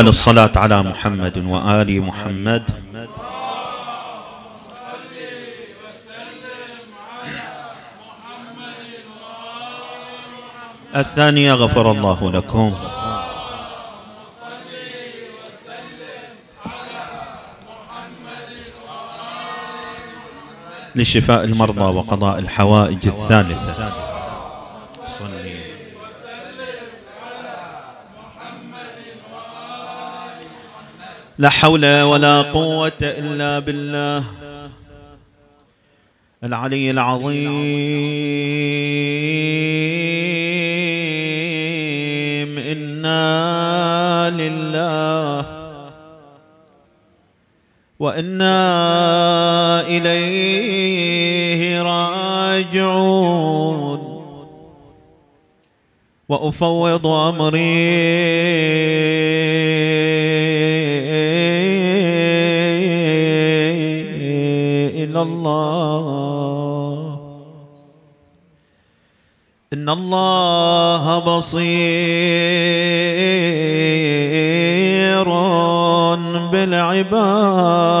الصلاة على محمد وآل محمد. الثانية غفر الله لكم. لشفاء المرضى وقضاء الحوائج الثالثة. صلي لا حول ولا قوة إلا بالله. العلي العظيم. إنا لله وإنا إليه راجعون. وأفوض أمري الله إن الله بصير بالعباد.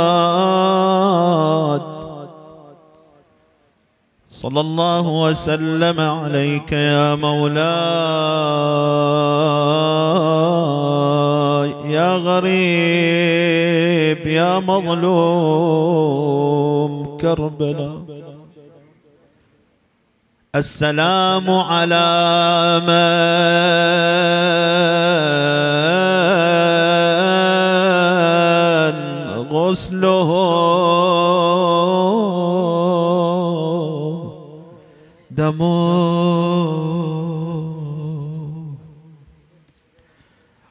صلى الله وسلم عليك يا مولاي. يا غريب يا مظلوم. كربلاء السلام على من غسله. دمه.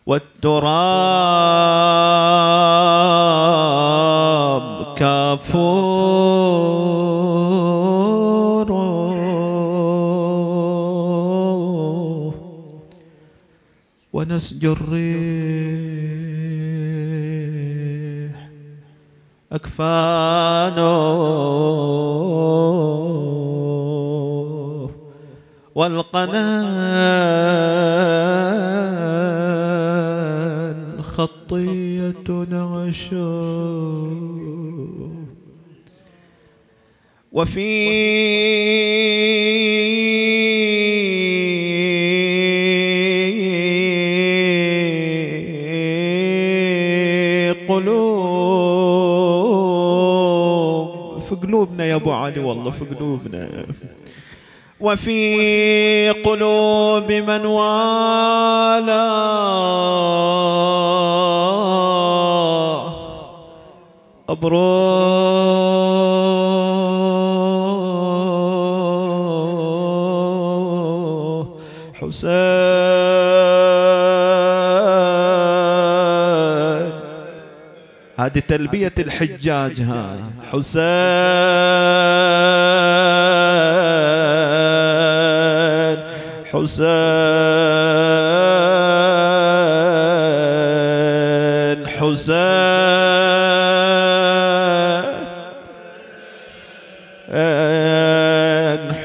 والتراب كافور. ونسج الريح أكفانه. والقناة خطية نعشو وفي في قلوبنا يا أبو علي والله في قلوبنا. وفي قلوب من والاه. أبروه حسين. هذه تلبية الحجاج ها. حسين حسين حسين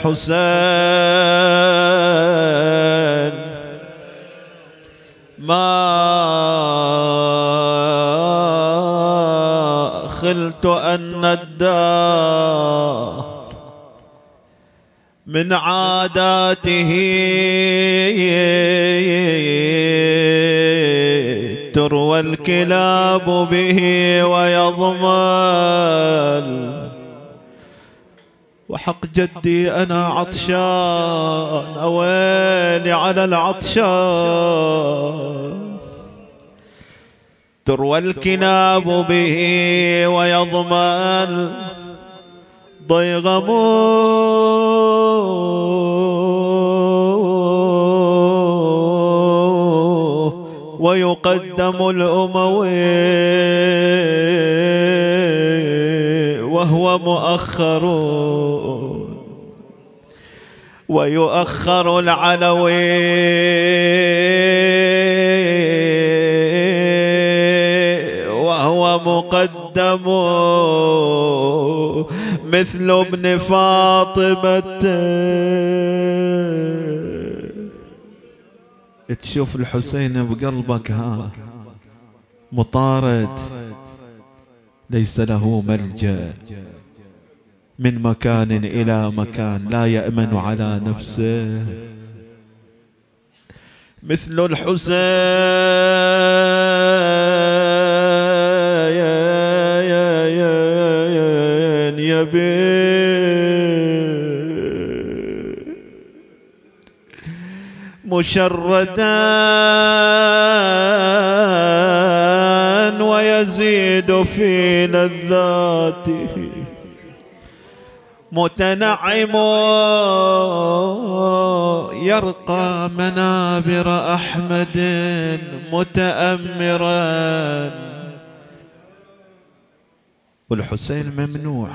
حسين. ما خلت أن الدار من عاداته تروى الكلاب به ويضمن وحق جدي أنا عطشان أويلي على العطشان. تروى الكلاب به ويضمن ضيغموه ويقدم الأموي وهو مؤخر. ويؤخر العلوي. مقدم مثل ابن فاطمة. تشوف الحسين بقلبك ها مطارد ليس له ملجأ من مكان إلى مكان لا يأمن على نفسه. مثل الحسين. مشردا ويزيد في لذاته متنعم يرقى منابر أحمد متأمرا. والحسين ممنوع.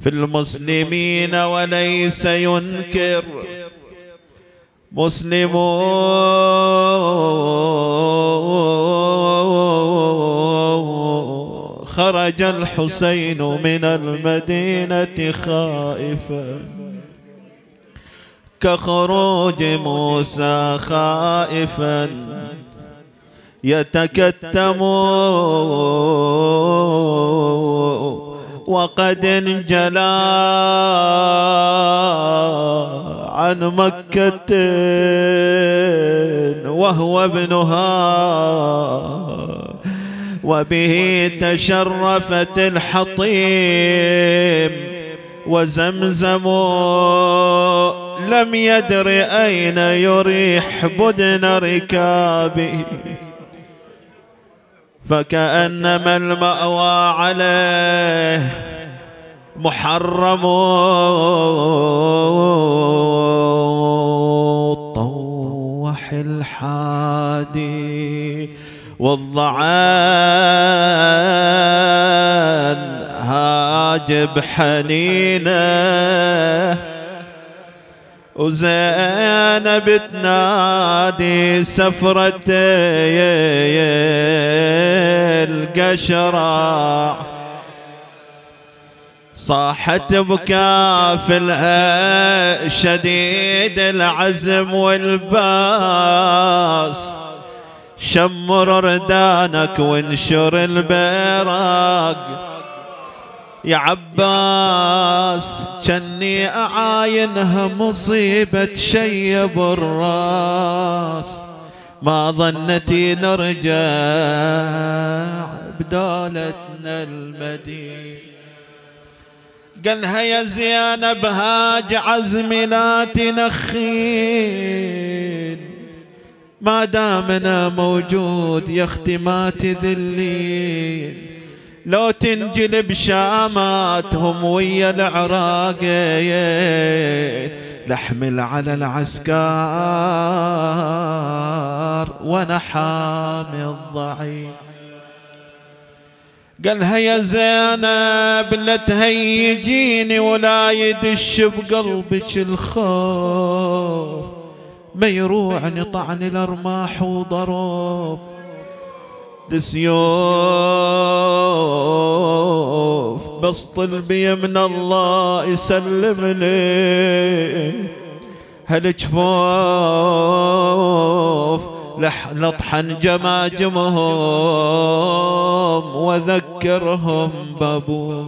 في المسلمين وليس ينكر. مسلم خرج الحسين من المدينة خائفا. كخروج موسى خائفا. يتكتم وقد انجلى عن مكة وهو ابنها وبه تشرفت الحطيم وزمزم لم يدر أين يريح بدن ركابه فكأنما المأوى عليه محرم طوح الحادي والضعان هاجب حنينه وزينب تنادي سفرة القشرة. صاحت بكافلها شديد العزم والباس. شمر ردانك وانشر البراق. يا عباس جني أعاينها مصيبة شيب الراس ما ظنتي نرجع بدولتنا المدينة. قالها يا زينب هاج عزمي لا تنخين ما دامنا موجود يا أختي ما تذلين لو تنجلب شاماتهم ويا العراق لحمل على العسكر وأنا حامي الضعيف. قالها يا زينب لا تهيجيني ولا يدش بقلبك الخوف. ما يروعني طعن الأرماح وضرب لسيوف بس طلبي من الله يسلم لي هالجفوف لطحن جماجمهم وذكرهم بابو.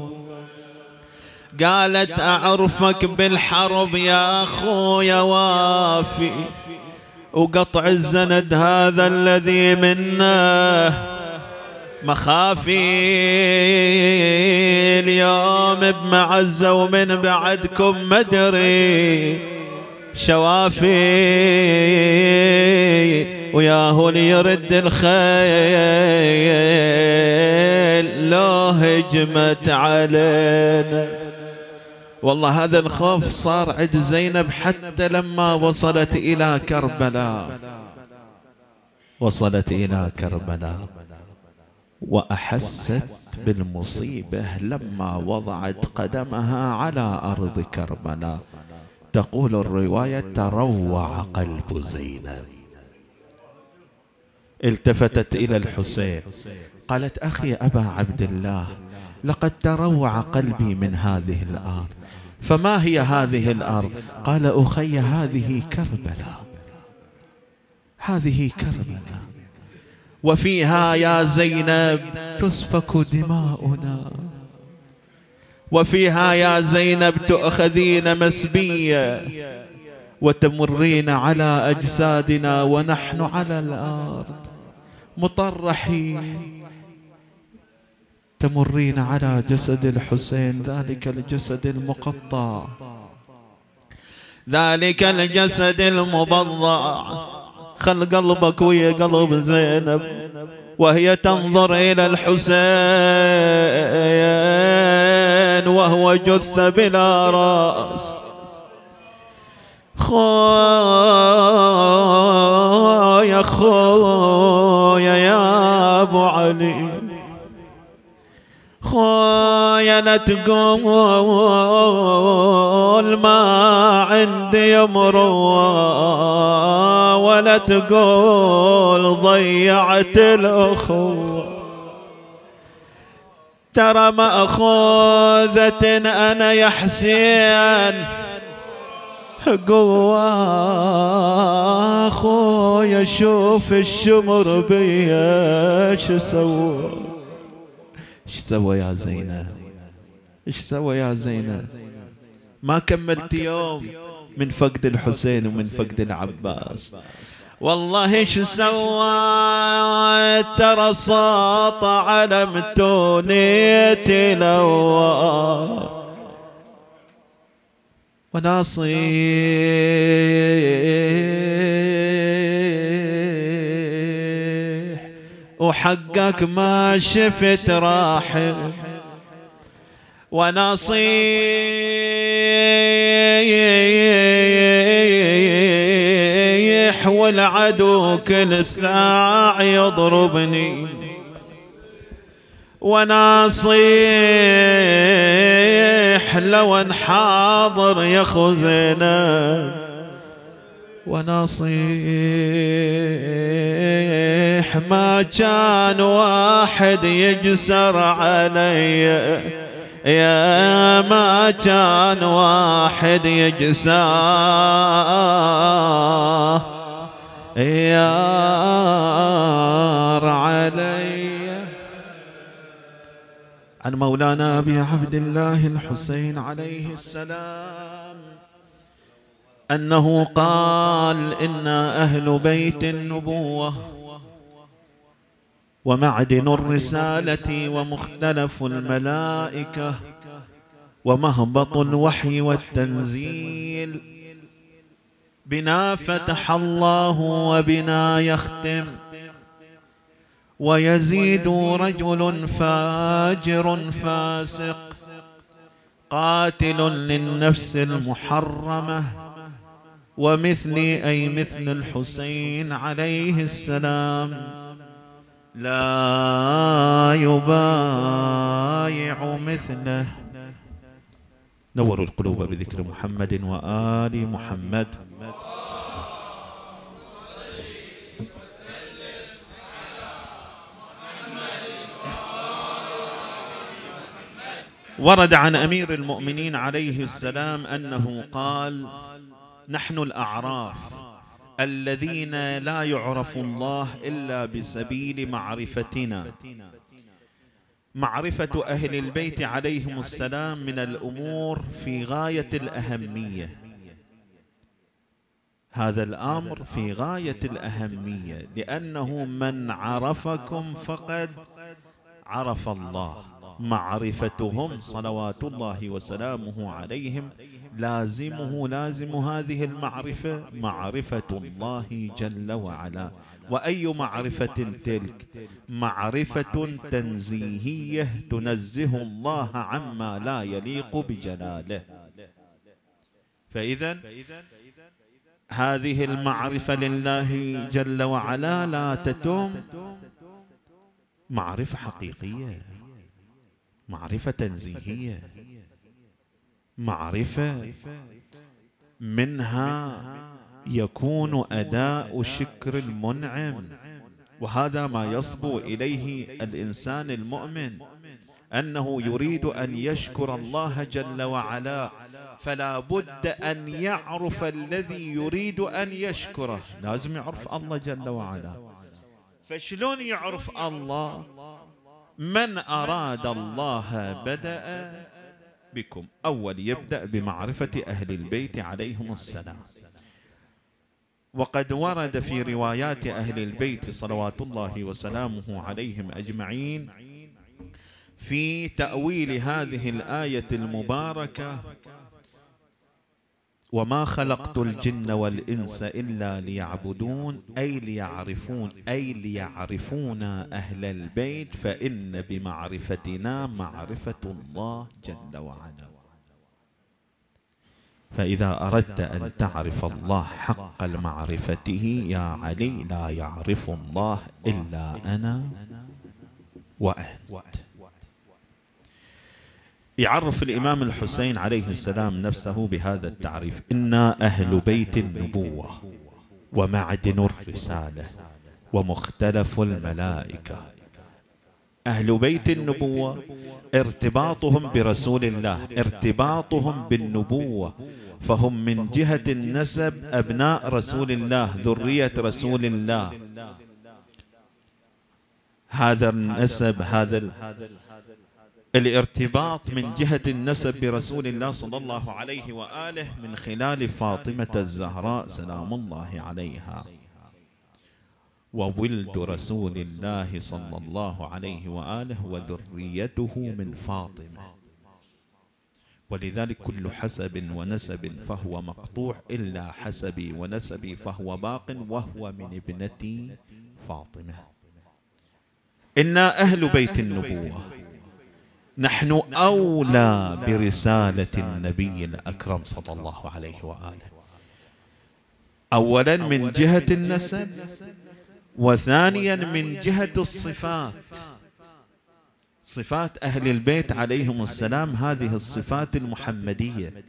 قالت أعرفك بالحرب يا أخويا وافي وقطع الزند هذا الذي منا مخافي اليوم بمعزة ومن بعدكم مدري شوافي. وياهو يرد الخيل لو هجمت علينا. والله هذا الخوف صار عند زينب حتى لما وصلت إلى كربلاء. وصلت إلى كربلاء. وأحست بالمصيبة لما وضعت قدمها على أرض كربلاء. تقول الرواية تروع قلب زينب. التفتت إلى الحسين قالت أخي أبا عبد الله لقد تروع قلبي من هذه الأرض. فما هي هذه الأرض؟ قال أخي هذه كربلاء. هذه كربلاء. وفيها يا زينب تسفك دماؤنا. وفيها يا زينب تؤخذين مسبية وتمرين على أجسادنا ونحن على الأرض. مطرحين. تمرين على جسد الحسين. ذلك الجسد المقطع. ذلك الجسد المبضع. خل قلبك ويا قلب زينب وهي تنظر إلى الحسين وهو جث بلا رأس. خويا خويا لا تقول ما عندي مروى ولا تقول ضيعت الأخوة. ترى مأخوذة أنا يا حسين. قوة أخويا شوف الشمر بيا شو سوى إيش سوى يا زينب إيش سوى يا زينب ما كملت يوم من فقد الحسين ومن فقد العباس. والله إيش سوى؟ ترى صاط على متونيتي لوى وناصيح وحقك ما شفت راحل. ونصيح والعدو كل ساعة يضربني. وناصيح لو انحاضر يا خزينة. ونصيح ما كان واحد يجسر علي. يا ما كان واحد يجسر علي. عن مولانا أبي عبد الله الحسين عليه السلام. أنه قال أنا أهل بيت النبوة ومعدن الرسالة ومختلف الملائكة ومهبط الوحي والتنزيل بنا فتح الله وبنا يختم ويزيد رجل فاجر فاسق قاتل للنفس المحرمة ومثلي أي مثل الحسين عليه السلام. لا يبايع مثله. نوروا القلوب بذكر محمد وآل محمد. ورد عن أمير المؤمنين عليه السلام أنه قال نحن الأعراف الذين لا يعرف الله إلا بسبيل معرفتنا. معرفة أهل البيت عليهم السلام من الأمور في غاية الأهمية. هذا الأمر في غاية الأهمية لأنه من عرفكم فقد عرف الله. معرفتهم صلوات الله وسلامه عليهم لازمه لازم هذه المعرفة معرفة الله جل وعلا. وأي معرفة تلك؟ معرفة تنزيهية تنزه الله عما لا يليق بجلاله. فاذا هذه المعرفة لله جل وعلا لا تتم. معرفة حقيقية معرفة تنزيهية. معرفة منها يكون أداء شكر المنعم. وهذا ما يصبو إليه الإنسان المؤمن أنه يريد أن يشكر الله جل وعلا فلا بد أن يعرف الذي يريد أن يشكره. لازم يعرف الله جل وعلا. فشلون يعرف الله؟ من أراد الله بدأ بكم أول يبدأ بمعرفة أهل البيت عليهم السلام. وقد ورد في روايات أهل البيت صلوات الله وسلامه عليهم أجمعين في تأويل هذه الآية المباركة وما خلقت الجن والإنس إلا ليعبدون أي ليعرفون أي ليعرفون أهل البيت فإن بمعرفتنا معرفة الله جل وعلا فإذا أردت أن تعرف الله حق معرفته يا علي لا يعرف الله إلا أنا وأنت. يعرف الإمام الحسين عليه السلام نفسه بهذا التعريف إنا أهل بيت النبوة ومعدن الرسالة ومختلف الملائكة. أهل بيت النبوة ارتباطهم برسول الله ارتباطهم بالنبوة فهم من جهة النسب أبناء رسول الله ذرية رسول الله. هذا النسب هذا الارتباط من جهة النسب برسول الله صلى الله عليه وآله من خلال فاطمة الزهراء سلام الله عليها. وولد رسول الله صلى الله عليه وآله وذريته من فاطمة. ولذلك كل حسب ونسب فهو مقطوع إلا حسبي ونسبي فهو باق وهو من ابنتي فاطمة. إنا أهل بيت النبوة. نحن أولى برسالة النبي الأكرم صلى الله عليه وآله. أولا من جهة النسب وثانيا من جهة الصفات. صفات أهل البيت عليهم السلام هذه الصفات المحمدية.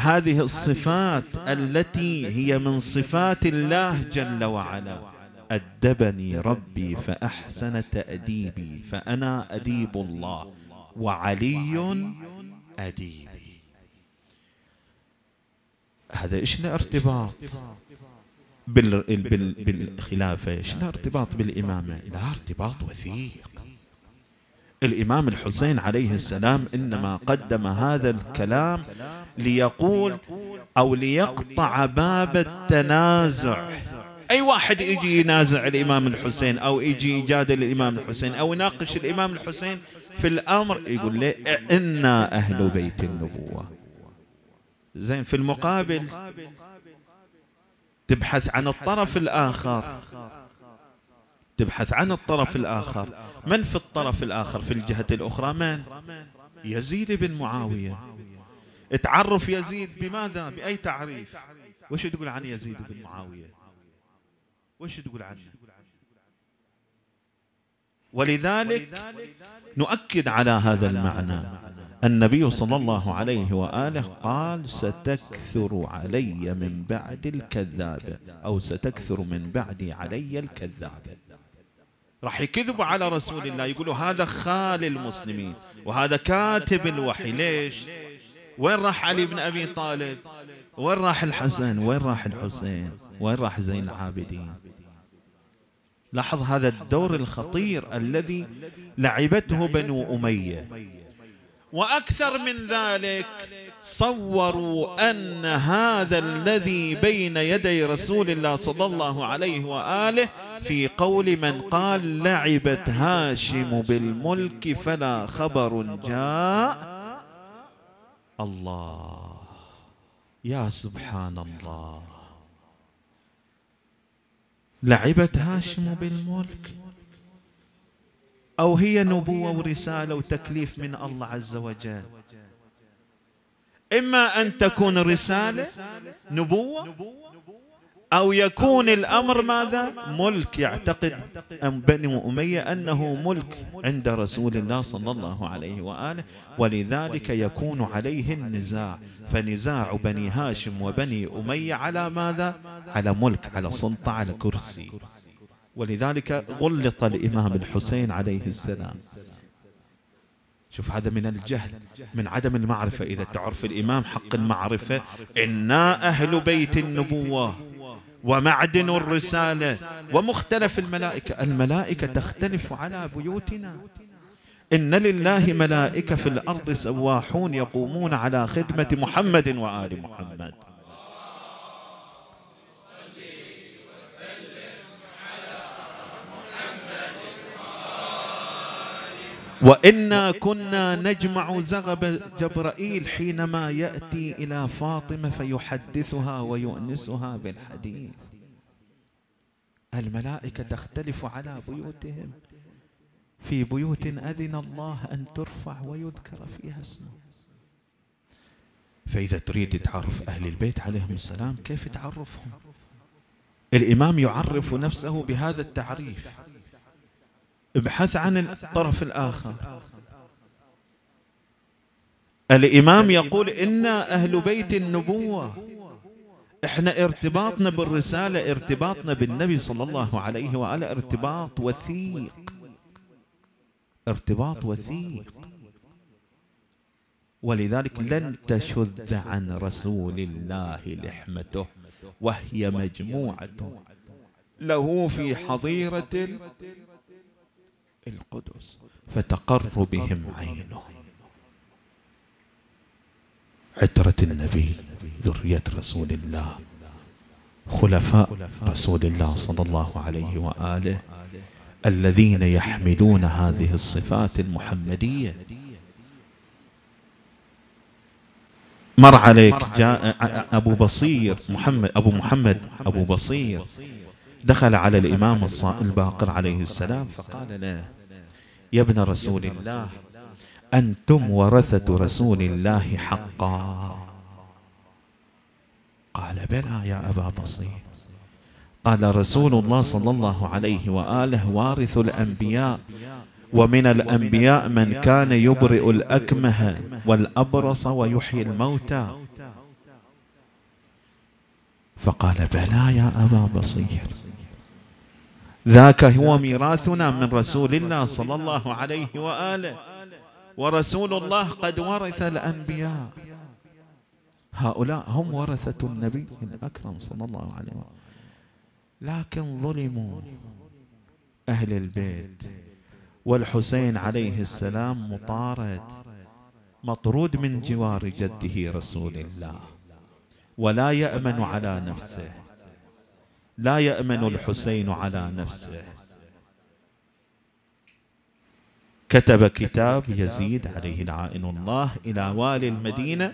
هذه الصفات التي هي من صفات الله جل وعلا. أدبني ربي فأحسن تأديبي فأنا أديب الله وعلي أديبي. هذا إيش الارتباط بالخلافة. إيش الارتباط بالإمامة؟ لا ارتباط وثيق. الإمام الحسين عليه السلام إنما قدم هذا الكلام ليقول أو ليقطع باب التنازع. أي واحد يجي ينازع الإمام الحسين أو يجي يجادل الإمام الحسين أو يناقش الإمام الحسين في الأمر يقول له إنا أهل بيت النبوة. زين في المقابل تبحث عن الطرف الآخر. تبحث عن الطرف الآخر. من في الطرف الآخر؟ في الجهة الأخرى من؟ يزيد بن معاوية. تعرف يزيد بماذا؟ بأي تعريف؟ وش تقول عن يزيد بن معاوية؟ وش تقول عنه؟ ولذلك نؤكد على هذا المعنى. النبي صلى الله عليه وآله قال ستكثر علي من بعد الكذابه أو ستكثر من بعدي علي الكذابه راح يكذبوا على رسول الله يقولوا هذا خال المسلمين وهذا كاتب الوحي. ليش؟ وين راح علي بن أبي طالب؟ وين راح الحسن؟ وين راح الحسين؟ وين راح زين العابدين؟ لاحظ هذا الدور الخطير الذي لعبته بنو أمية. وأكثر من ذلك صوروا أن هذا الذي بين يدي رسول الله صلى الله عليه وآله في قول من قال لعبت هاشم بالملك فلا خبر جاء الله. يا سبحان الله. لعبت هاشم بالملك. أو هي نبوة ورسالة وتكليف من الله عز وجل. إما أن تكون رسالة نبوة أو يكون الأمر ماذا؟ ملك يعتقد. أم بني أمية أنه ملك عند رسول الله صلى الله عليه وآله. ولذلك يكون عليه النزاع. فنزاع بني هاشم وبني أمية على ماذا؟ على ملك على سلطة على كرسي. ولذلك غلط الإمام الحسين عليه السلام. شوف هذا من الجهل من عدم المعرفة. إذا تعرف الإمام حق المعرفة إنا أهل بيت النبوة. ومعدن الرسالة ومختلف الملائكة. الملائكة تختلف على بيوتنا. إن لله ملائكة في الأرض سواحون يقومون على خدمة محمد وآل محمد. وإنا كنا نجمع زغب جبرائيل حينما يأتي إلى فاطمة فيحدثها ويؤنسها بالحديث. الملائكة تختلف على بيوتهم. في بيوت أذن الله أن ترفع ويذكر فيها اسمه. فإذا تريد تعرف أهل البيت عليهم السلام كيف تعرفهم؟ الإمام يعرف نفسه بهذا التعريف. ابحث عن الطرف الآخر. الإمام يقول إنا أهل بيت النبوة إحنا ارتباطنا بالرسالة ارتباطنا بالنبي صلى الله عليه وآله ارتباط وثيق. ارتباط وثيق. ولذلك لن تشذ عن رسول الله لحمته وهي مجموعة. له في حظيرة القدس فتقر بهم عينه. عترة النبي ذرية رسول الله خلفاء رسول الله صلى الله عليه وآله الذين يحملون هذه الصفات المحمدية. مر عليك جاء أبو بصير محمد أبو محمد أبو بصير. دخل على الإمام الباقر عليه السلام فقال له يا ابن رسول الله أنتم ورثة رسول الله حقا. قال بلى يا أبا بصير. قال رسول الله صلى الله عليه وآله وارث الأنبياء ومن الأنبياء من كان يبرئ الأكمه والأبرص ويحيي الموتى. فقال بلى يا أبا بصير. ذاك هو ميراثنا من رسول الله صلى الله عليه وآله. ورسول الله قد ورث الأنبياء. هؤلاء هم ورثة النبي الأكرم صلى الله عليه وآله. لكن ظلموا أهل البيت. والحسين عليه السلام مطارد مطرود من جوار جده رسول الله. ولا يأمن على نفسه. لا يأمن الحسين على نفسه. كتب كتاب يزيد عليه لعائن الله إلى والي المدينة.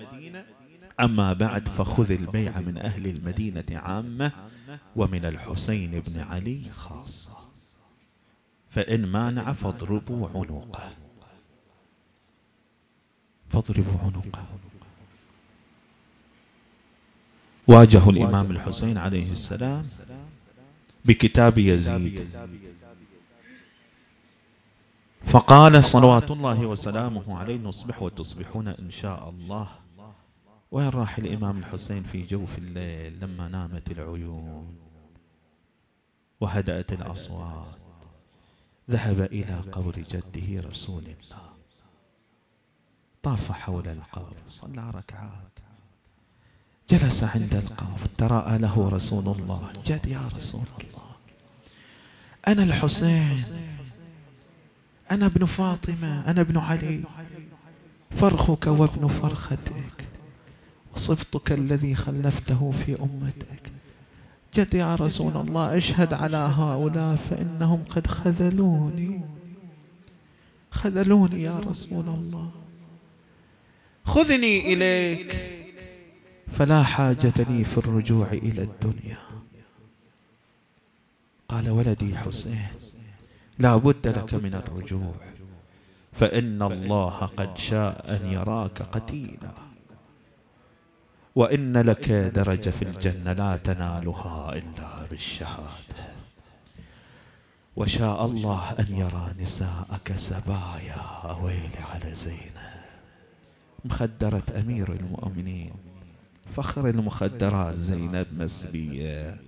أما بعد فخذ البيع من أهل المدينة عامة ومن الحسين بن علي خاصة فإن مانع فاضربوا عنقه. فاضربوا عنقه. واجهوا الإمام الحسين عليه السلام بكتاب يزيد. فقال صلوات الله وسلامه عليه نصبح وتصبحون إن شاء الله. وين راح الإمام الحسين في جوف الليل لما نامت العيون وهدأت الأصوات؟ ذهب إلى قبر جده رسول الله. طاف حول القبر صلى ركعات. جلس عند القبر تراءى له رسول الله. جد يا رسول الله. أنا الحسين. أنا ابن فاطمة. أنا ابن علي. فرخك وابن فرختك وصفتك الذي خلفته في أمتك. جد يا رسول الله أشهد على هؤلاء فإنهم قد خذلوني. خذلوني يا رسول الله. خذني إليك. فلا حاجة لي في الرجوع إلى الدنيا. قال ولدي حسين لا بد لك من الرجوع فإن الله قد شاء أن يراك قتيلا. وإن لك درجة في الجنة لا تنالها إلا بالشهادة. وشاء الله أن يرى نساءك سبايا ويلي على زينب مخدرة أمير المؤمنين. فخر المخدرات زينب مسبية.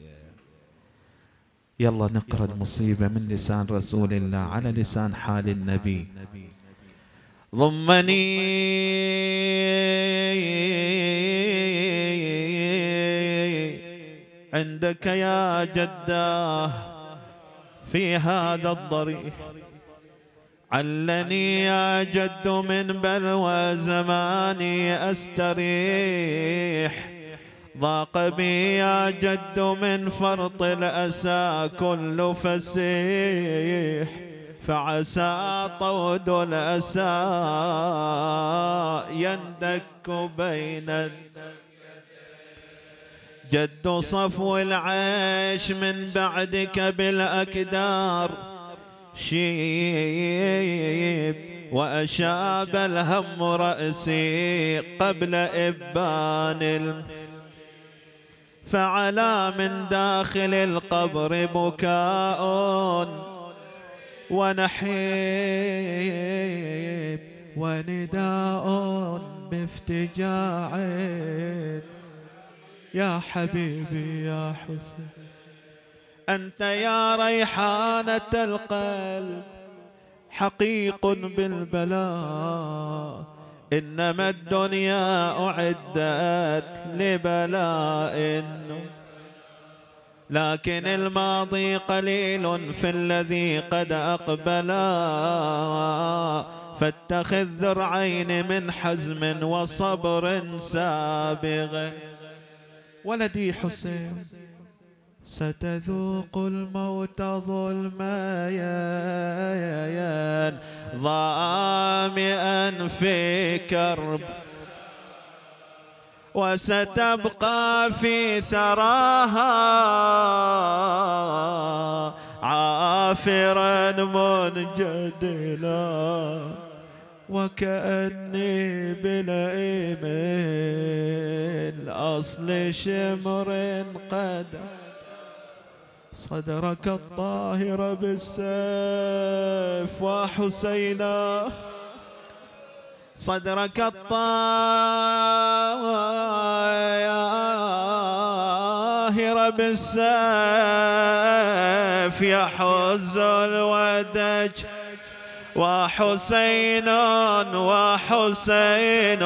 يلا نقرأ المصيبة من لسان رسول الله على لسان حال النبي. ضمني عندك يا جداه في هذا الضريح. علني يا جد من بلوى زماني أستريح. ضاق بي يا جد من فرط الأسى كل فسيح. فعسى طود الأسى يندك بين جد صفو العيش من بعدك بالأكدار. شيب وأشاب الهم رأسي قبل إبان الم فعلى من داخل القبر بكاء ونحيب ونداء بافتجاع. يا حبيبي يا حسين. أنت يا ريحانة القلب حقيق بالبلاء. إنما الدنيا أعدت لبلاء. لكن الماضي قليل في الذي قد أقبلا. فاتخذ ذرعين من حزم وصبر سابغ ولدي حسين. ستذوق الموت ظلما ظامئا في كرب. وستبقى في ثراها. عافرا منجدلا. وكأني بلئيم. الأصل شمر قد صدرك الطاهر بالسيف وحسينا. صدرك الطاهر بالسيف يحز الودج وحسين وحسين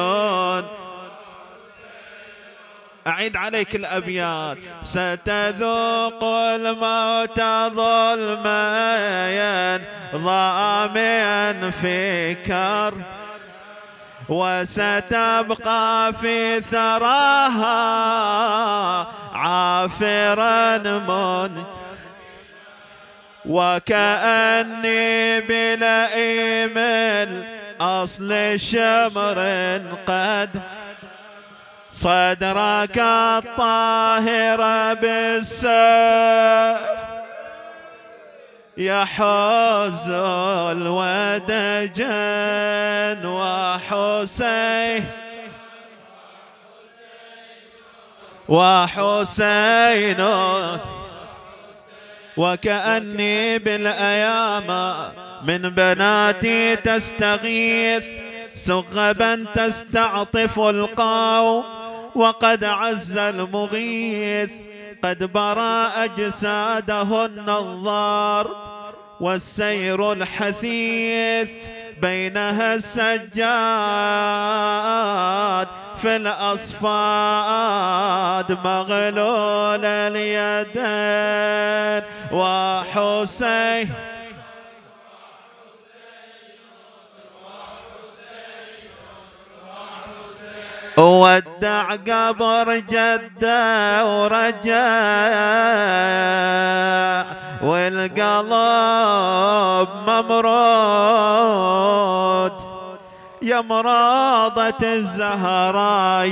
أعيد عليك الأبيات. ستذوق الموت ظلميا ضاميا في كر. وستبقى في ثراها عافرا من وكأني بلئيم الأصل شمر قد صدرك الطاهر بالسيف يحوز الودجن وحسين. وحسين. وكأني بالأيام من بناتي تستغيث سغبا تستعطف القاو وقد عز المغيث قد برى أجساده النظار والسير الحثيث بينها السجاد في الأصفاد مغلول اليدين وحسين ودع قبر جده ورجع والقلب ممرود. يا مرادة الزهراء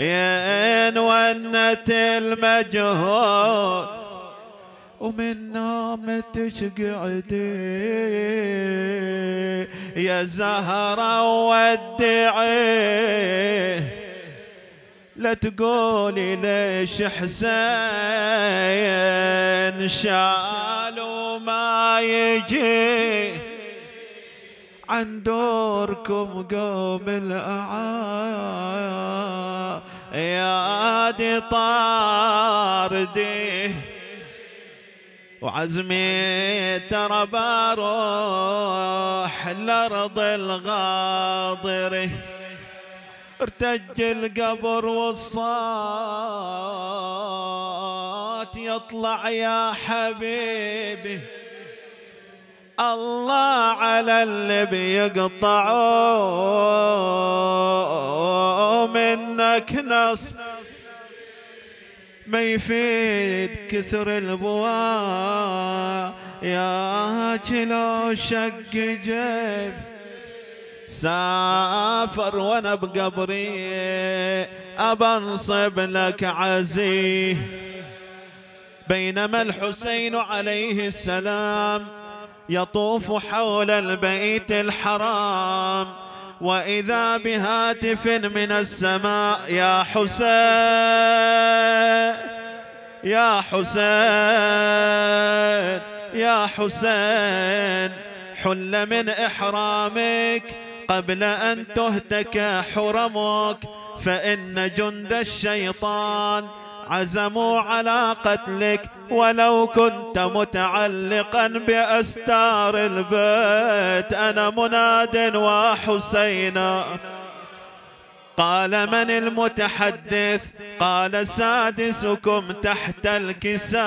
وين ونت المجهود ومن نامت شقعدي يا زهرة ودعي. لا تقولي ليش حسين شال وما يجي. عن دوركم قوم الأعا. يا دي طاردي. وعزمي ترى بروح الأرض الغاضرة ارتج القبر والصوت يطلع يا حبيبي. الله على اللي بيقطعوا منك نص ما يفيد كثر البواء. يا جلو شق جيب. سافر وأنا بقبري. ابنصب لك عزيه بينما الحسين عليه السلام يطوف حول البيت الحرام. وإذا بهاتف من السماء يا حسين يا حسين يا حسين حل من إحرامك قبل أن تهتك حرمك فإن جند الشيطان عزموا على قتلك ولو كنت متعلقا بأستار البيت. أنا مناد وحسينا قال من المتحدث؟ قال سادسكم تحت الكساء.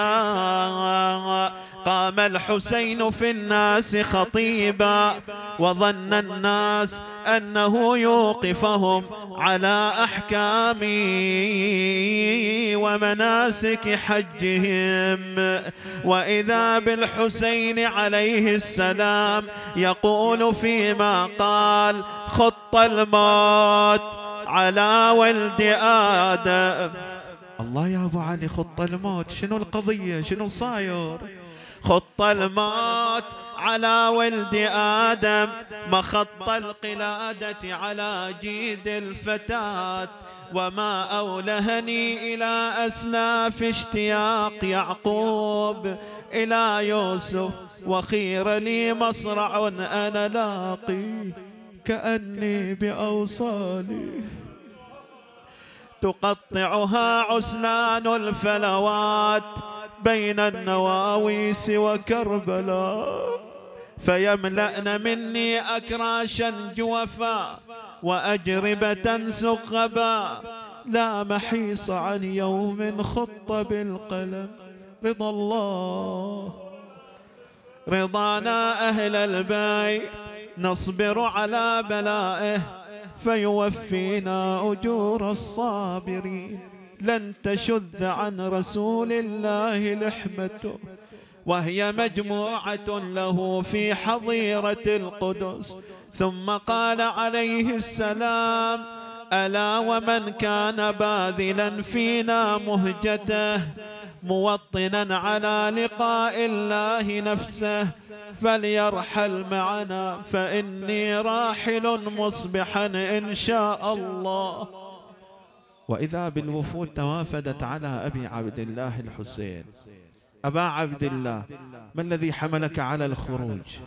قام الحسين في الناس خطيبا وظن الناس أنه يوقفهم على احكام ومناسك حجهم. وإذا بالحسين عليه السلام يقول فيما قال خط الموت على ولد آدم. الله يا أبو علي خط الموت شنو القضية؟ شنو صاير؟ خط الموت على ولد آدم مخط القلادة على جيد الفتاة. وما أولهني إلى أسلاف اشتياق يعقوب إلى يوسف وخير لي مصرع أنا لاقي كأني بأوصالي. تقطعها عسنان الفلوات بين النواويس وكربلاء فيملأن مني أكراشا جوفا وأجربة سقبا لا محيص عن يوم خط بالقلم. رضا الله. رضانا أهل البيت. نصبر على بلائه فيوفينا أجور الصابرين. لن تشذ عن رسول الله لحمته. وهي مجموعة له في حظيرة القدس. ثم قال عليه السلام ألا ومن كان باذلا فينا مهجته موطنا على لقاء الله نفسه فليرحل معنا فإني راحل مصبحا إن شاء الله. وإذا بالوفود توافدت على أبي عبد الله الحسين. أبا عبد الله ما الذي حملك على الخروج؟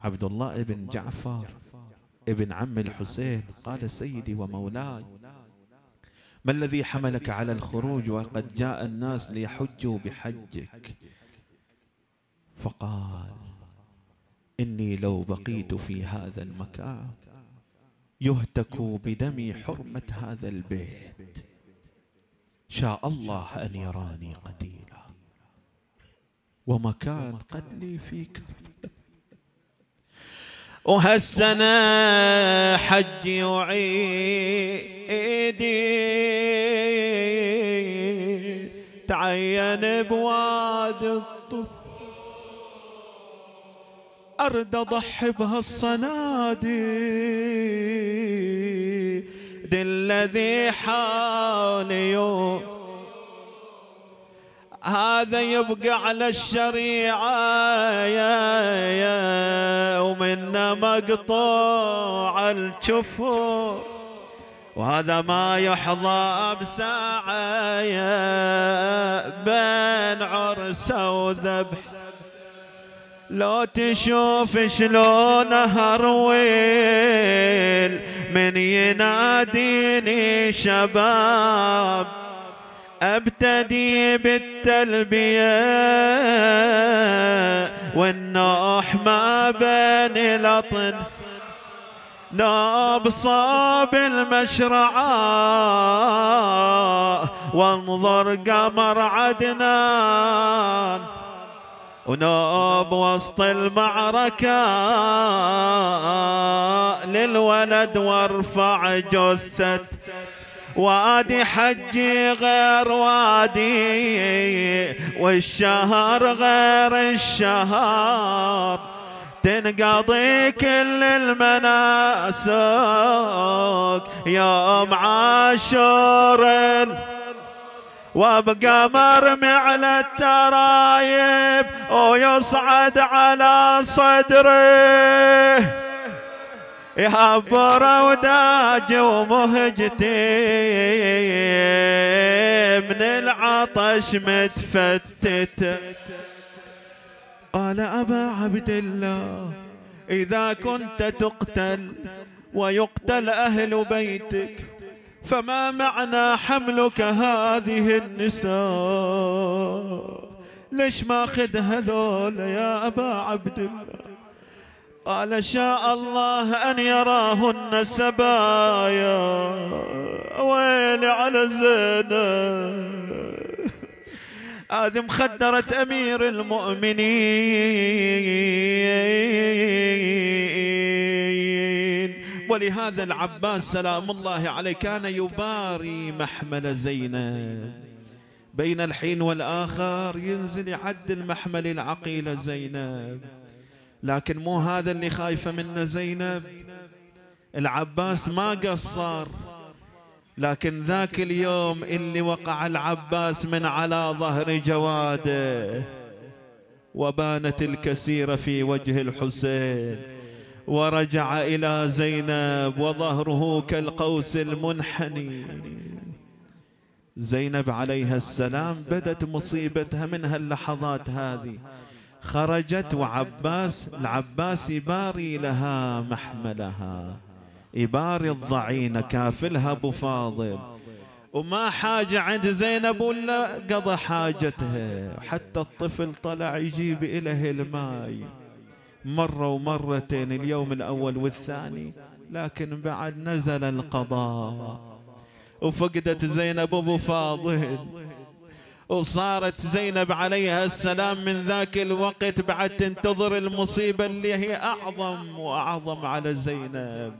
عبد الله ابن جعفر ابن عم الحسين قال سيدي ومولاي ما الذي حملك على الخروج وقد جاء الناس ليحجوا بحجك؟ فقال إني لو بقيت في هذا المكان يهتك بدمي حرمة هذا البيت. شاء الله أن يراني قتيلا. ومكان قتلي في كربلاء وهالسنة حجي وعيدي تعين بواد الطف. أرد أضحي بهالصنادي الذي حالي هذا يبقى على الشريعة يا يا ومنا مقطوع الشفو. وهذا ما يحظى بساعة بين عرسه وذبح. لو تشوف شلون هرويل من يناديني شباب. أبتدي بالتلبية والنوح ما بين لطن نوب صوب المشرعة وانظر قمر عدنان. ونوب وسط المعركة للولد وارفع جثة وادي حجي غير وادي والشهر غير الشهر تنقضي كل المناسك يوم عاشور وبقمر معلى الترايب ويصعد على صدره يهبر وداج ومهجتي من العطش متفتت. قال أبا عبد الله إذا كنت تقتل ويقتل أهل بيتك فما معنى حملك هذه النساء؟ ليش ما خذ هذول يا أبا عبد الله؟ قال شاء الله أن يراهن سبايا. ويلي على زينب هذه مخدرة أمير المؤمنين. ولهذا العباس سلام الله عليه كان يباري محمل زينب. بين الحين والآخر ينزل يعدل محمل العقيلة زينب. لكن مو هذا اللي خايفة منه زينب. العباس ما قصر. لكن ذاك اليوم اللي وقع العباس من على ظهر جواده. وبانت الكسيرة في وجه الحسين. ورجع إلى زينب وظهره كالقوس المنحني. زينب عليها السلام بدت مصيبتها من هاللحظات هذه. خرجت وعباس العباس يباري لها محملها. يباري الضعينة كافلها أبو فاضل. وما حاجة عند زينب ولا قضى حاجتها. حتى الطفل طلع يجيب إله الماء مرة ومرتين اليوم الأول والثاني. لكن بعد نزل القضاء. وفقدت زينب أبو فاضل. وصارت زينب عليها السلام من ذاك الوقت بعد تنتظر المصيبة اللي هي أعظم وأعظم على زينب.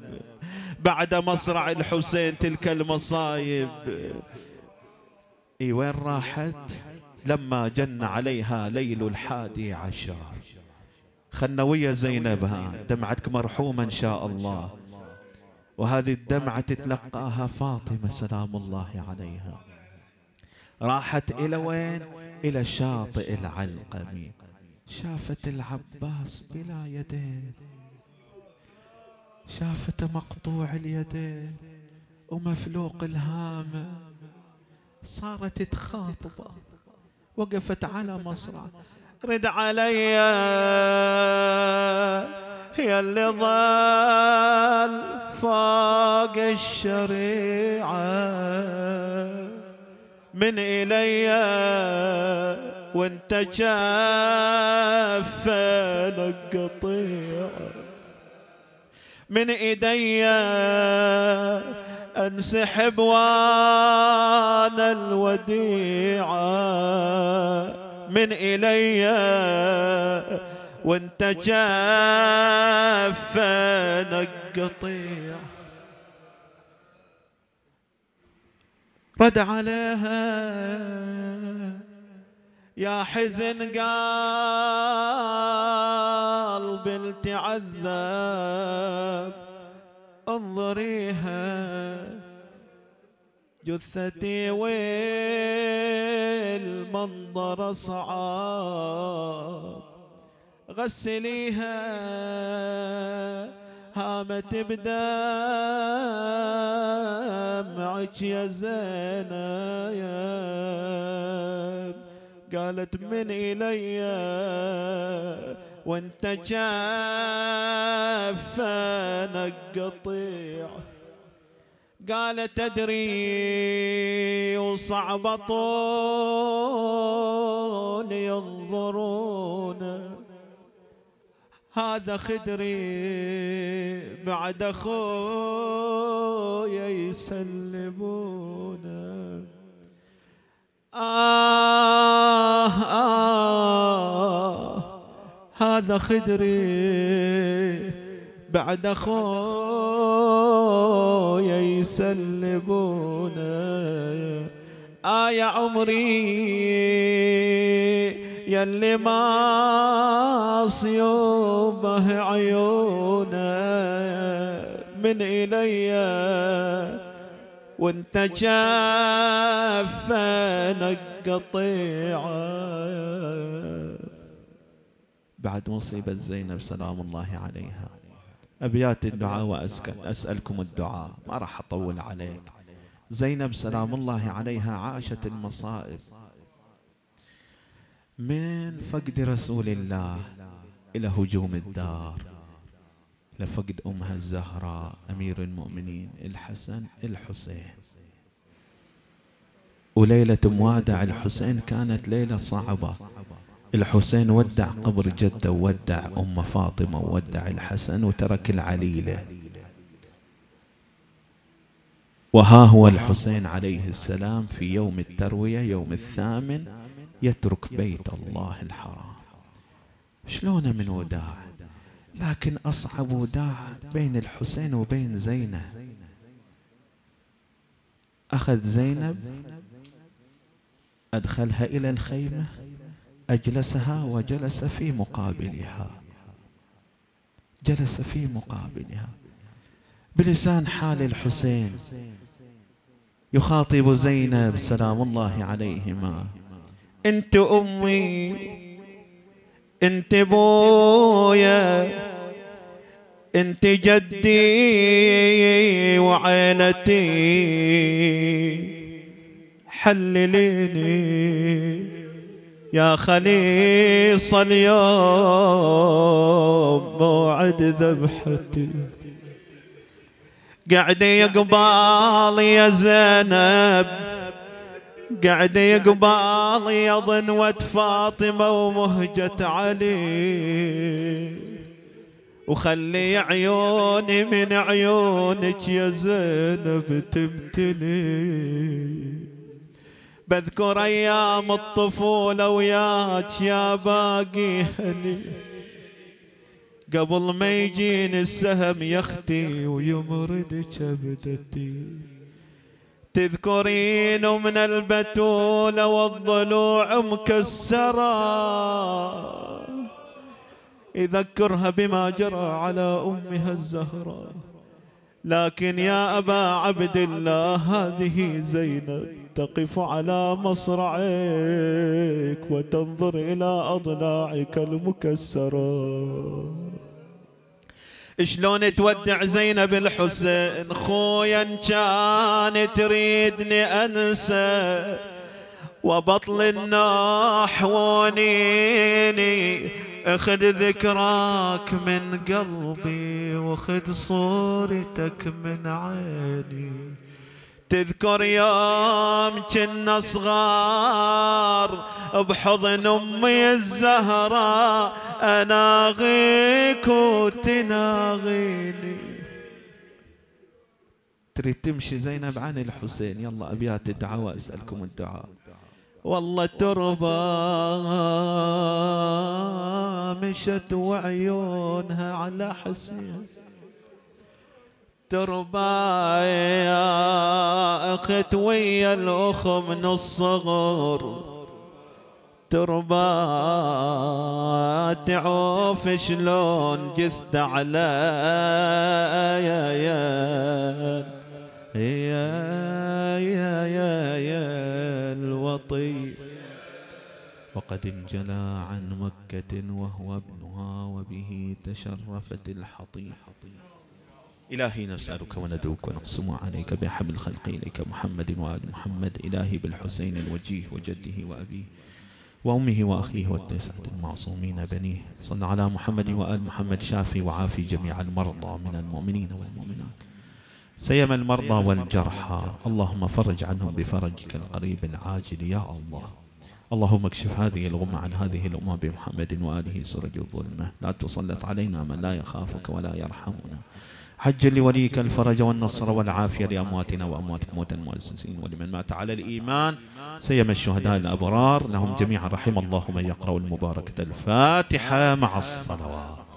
بعد مصرع الحسين تلك المصايب. إي وين راحت؟ لما جن عليها ليل الحادي عشر. خلنا ويا زينب ها دمعتك مرحومة إن شاء الله. وهذه الدمعة تتلقاها فاطمة سلام الله عليها. راحت إلى وين؟ إلى شاطئ العلقمي. شافت العباس بلا يدين. شافته مقطوع اليدين ومفلوق الهامة صارت تخاطبه وقفت على مصرع. رد علي هي اللي ظل فوق الشريعة. من إلي وانت شافنا قطيع من إيدي أنسحب وأنا الوديعة من إلي وأنت جافنا قطيع رد عليها. يا حزن قلبي التعذب انظريها. جثتي والمنظر صعب. غسليها. هامت بدمعك يا زينب. قالت من إلي وانت جافنك قطيع قالت تدري وصعب طول ينظرون. هذا خدري بعد اخويا يسلمونه آه آه هذا خدري بعد اخويا يسلمونه آه يا عمري يلي ما صيوبه عيونه من إلي وانت جافنك قطيعه بعد مصيبة زينب سلام الله عليها. أبيات الدعاء وأسكن أسألكم الدعاء. ما راح أطول عليك. زينب سلام الله عليها عاشت المصائب. من فقد رسول الله إلى هجوم الدار. لفقد أمها الزهراء أمير المؤمنين الحسن الحسين. وليلة موادع الحسين كانت ليلة صعبة. الحسين ودع قبر جدة وودع أم فاطمة وودع الحسن وترك العليلة وها هو الحسين عليه السلام في يوم التروية يوم الثامن يترك بيت الله الحرام. شلون من وداع؟ لكن أصعب وداع بين الحسين وبين زينب. أخذ زينب أدخلها إلى الخيمة. أجلسها وجلس في مقابلها. جلس في مقابلها. بلسان حال الحسين. يخاطب زينب سلام الله عليهما. أنت أمي. أنت بويا. أنت جدي وعيلتي. حلليني يا خليص اليوم موعد ذبحتي. قاعد يقبال يا زينب قاعد يقبال يظن ود فاطمة ومهجة علي. وخلي عيوني من عيونك يا زينب تمتلي بذكر أيام الطفولة وياك يا باقي هني. قبل ما يجيني السهم يختي ويمرد كبدتي. تذكرين من البتولة والضلوع مكسرة. يذكرها بما جرى على أمها الزهراء لكن يا أبا عبد الله هذه زينب تقف على مصرعيك وتنظر إلى أضلاعك المكسرة. شلون تودع زينب الحسين؟ خويا كان تريدني أنسى وبطل الناح ونيني أخذ ذكراك من قلبي وأخذ صورتك من عيني. تذكر يوم كنا صغار بحضن أمي الزهراء اناغيك وتناغيني. تريد تمشي زينب عن الحسين يلا أبيات الدعاء اسالكم الدعاء. والله تربى مشت وعيونها على حسين. تربى يا أخت ويا الأخ من الصغر. تربى تعوف شلون جثت على يا يا يا يا يا, يا الوطي وقد انجلى عن مكة وهو ابنها وبه تشرفت الحطيحة إلهي نسألك وندعوك ونقسم عليك بحبل الخلق إليك محمد وآل محمد إلهي بالحسين الوجيه وجده وأبيه وأمه وأخيه والتسعة المعصومين بنيه. صل على محمد وآل محمد شافي وعافي جميع المرضى من المؤمنين والمؤمنات. سيما المرضى والجرحى. اللهم فرج عنهم بفرجك القريب العاجل يا الله. اللهم اكشف هذه الغمة عن هذه الأمة بمحمد وآله سرج الظلمة لا تسلط علينا من لا يخافك ولا يرحمنا. حج لوليك الفرج والنصر والعافية لأمواتنا وأموات موت المؤسسين ولمن مات على الإيمان. سيما الشهداء الأبرار لهم جميعا رحم الله من يقرأ المباركة الفاتحة مع الصلوات.